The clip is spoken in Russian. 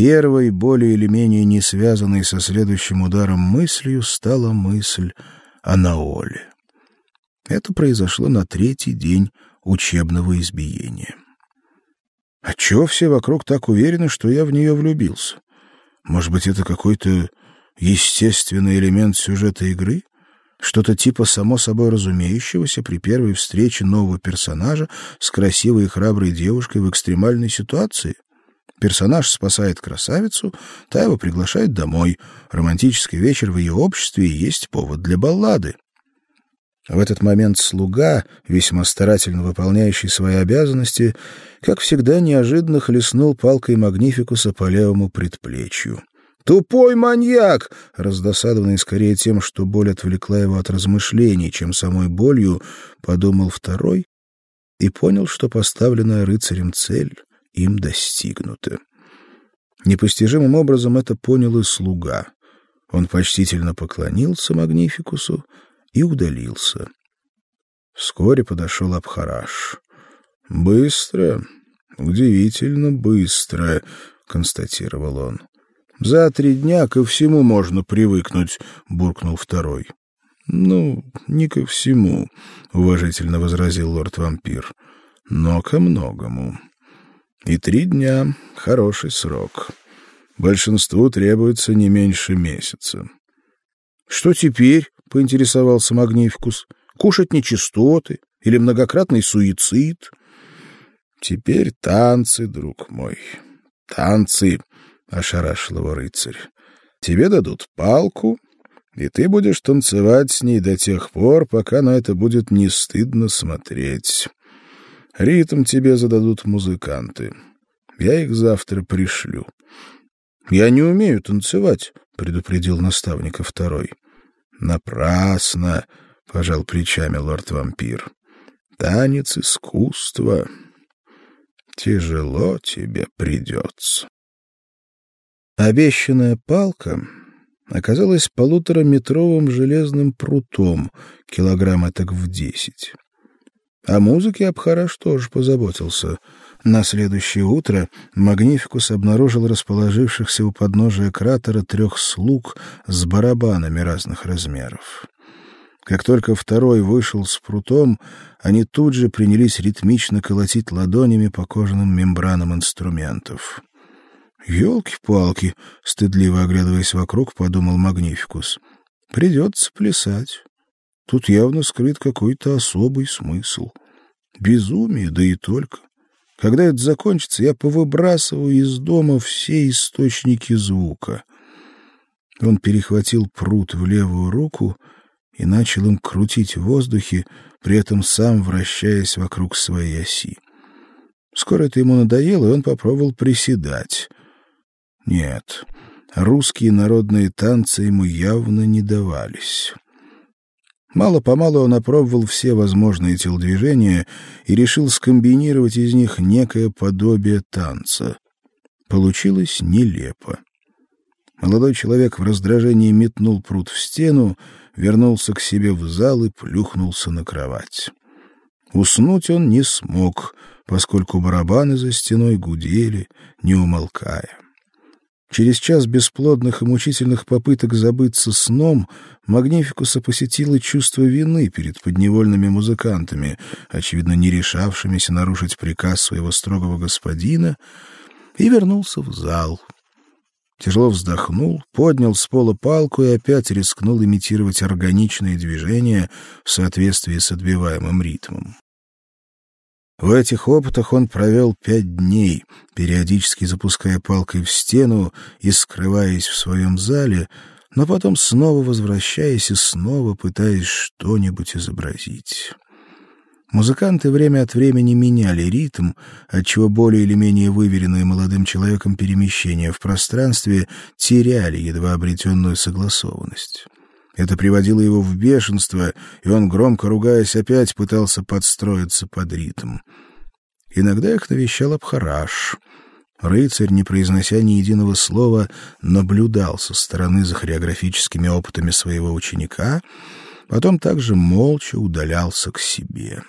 Первой, более или менее не связанной со следующим ударом мыслью, стала мысль о Наоле. Это произошло на третий день учебного избиения. А чего все вокруг так уверены, что я в нее влюбился? Может быть, это какой-то естественный элемент сюжета игры? Что-то типа само собой разумеющегося при первой встрече нового персонажа с красивой и храброй девушкой в экстремальной ситуации? Персонаж спасает красавицу, та его приглашает домой. Романтический вечер в ее обществе и есть повод для баллады. В этот момент слуга, весьма старательно выполняющий свои обязанности, как всегда неожиданно хлестнул палкой Магнификуса по левому предплечью. Тупой маньяк, раздосадованный скорее тем, что боль отвлекла его от размышлений, чем самой болью, подумал второй и понял, что поставленная рыцарем цель им достигнута. Непостижимым образом это понял и слуга. Он почтительно поклонился Магнификусу и удалился. Вскоре подошел Абхараш. Быстро, удивительно быстро, констатировал он. За три дня ко всему можно привыкнуть, буркнул второй. Ну, не ко всему, уважительно возразил лорд-вампир, но ко многому. И три дня хороший срок. Большинству требуется не меньше месяца. Что теперь? поинтересовался Магнификус. Кушать нечистоты или многократный суицид? Теперь танцы, друг мой. Танцы ошарашил его рыцарь. Тебе дадут палку, и ты будешь танцевать с ней до тех пор, пока на это будет не стыдно смотреть. Ритм тебе зададут музыканты. Я их завтра пришлю. Я не умею танцевать, предупредил наставника второй. Напрасно, пожал плечами лорд-вампир. Танец искусства. Тяжело тебе придется. Обещанная палка оказалась полутораметровым железным прутом, килограмм так в десять. О музыке Абхараш тоже позаботился. На следующее утро Магнификус обнаружил расположившихся у подножия кратера трех слуг с барабанами разных размеров. Как только второй вышел с прутом, они тут же принялись ритмично колотить ладонями по кожаным мембранам инструментов. Ёлки-палки, стыдливо оглядываясь вокруг, подумал Магнификус. Придется плясать. Тут явно скрыт какой-то особый смысл. Безумие, да и только. Когда это закончится, я повыбрасываю из дома все источники звука. Он перехватил прут в левую руку и начал им крутить в воздухе, при этом сам вращаясь вокруг своей оси. Скоро это ему надоело, и он попробовал приседать. Нет, русские народные танцы ему явно не давались. Мало-помалу он опробовал все возможные телодвижения и решил скомбинировать из них некое подобие танца. Получилось нелепо. Молодой человек в раздражении метнул прут в стену, вернулся к себе в зал и плюхнулся на кровать. Уснуть он не смог, поскольку барабаны за стеной гудели, не умолкая. Через час бесплодных и мучительных попыток забыться сном Магнификуса посетило чувство вины перед подневольными музыкантами, очевидно, не решавшимися нарушить приказ своего строгого господина, и вернулся в зал. Тяжело вздохнул, поднял с пола палку и опять рискнул имитировать органичные движения в соответствии с отбиваемым ритмом. В этих опытах он провел пять дней, периодически запуская палкой в стену и скрываясь в своем зале, но потом снова возвращаясь и снова пытаясь что-нибудь изобразить. Музыканты время от времени меняли ритм, отчего более или менее выверенные молодым человеком перемещения в пространстве теряли едва обретенную согласованность. Это приводило его в бешенство, и он, громко ругаясь, опять пытался подстроиться под ритм. Иногда их навещал Абхараш. Рыцарь, не произнося ни единого слова, наблюдал со стороны за хореографическими опытами своего ученика, потом также молча удалялся к себе.